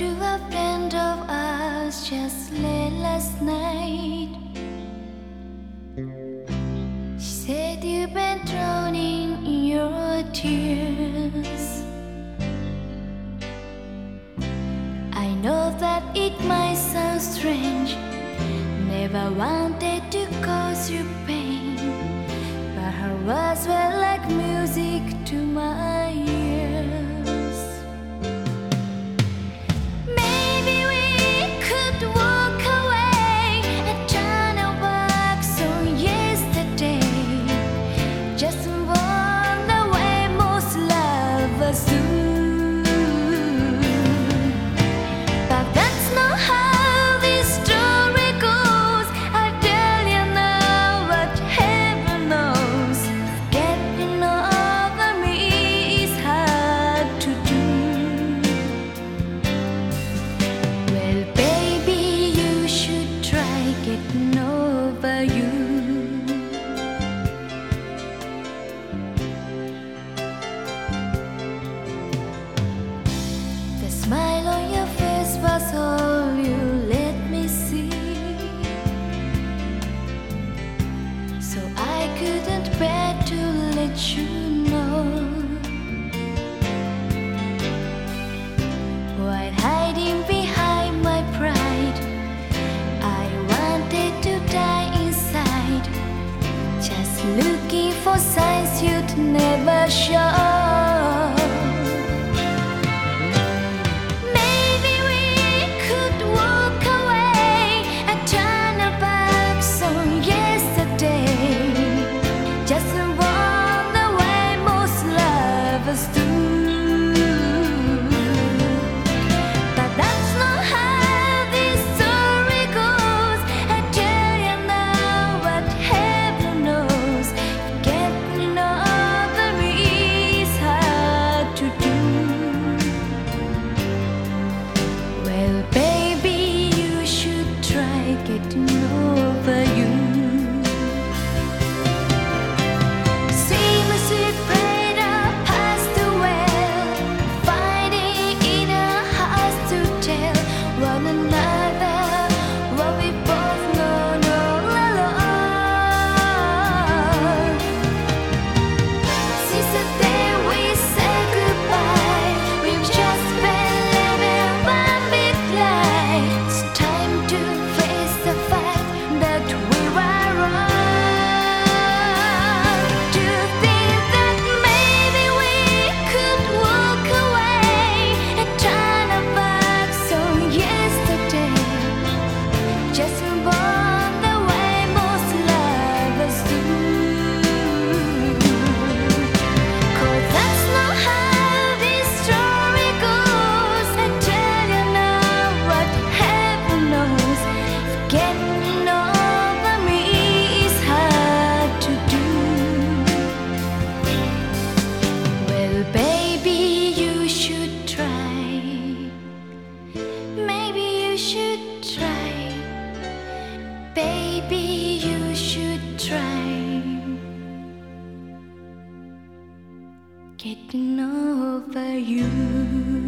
To a friend of ours just late last night. She said you've been drowning in your tears. I know that it might sound strange. Never wanted to cause you pain, but her words were like music to my you. tripping over you.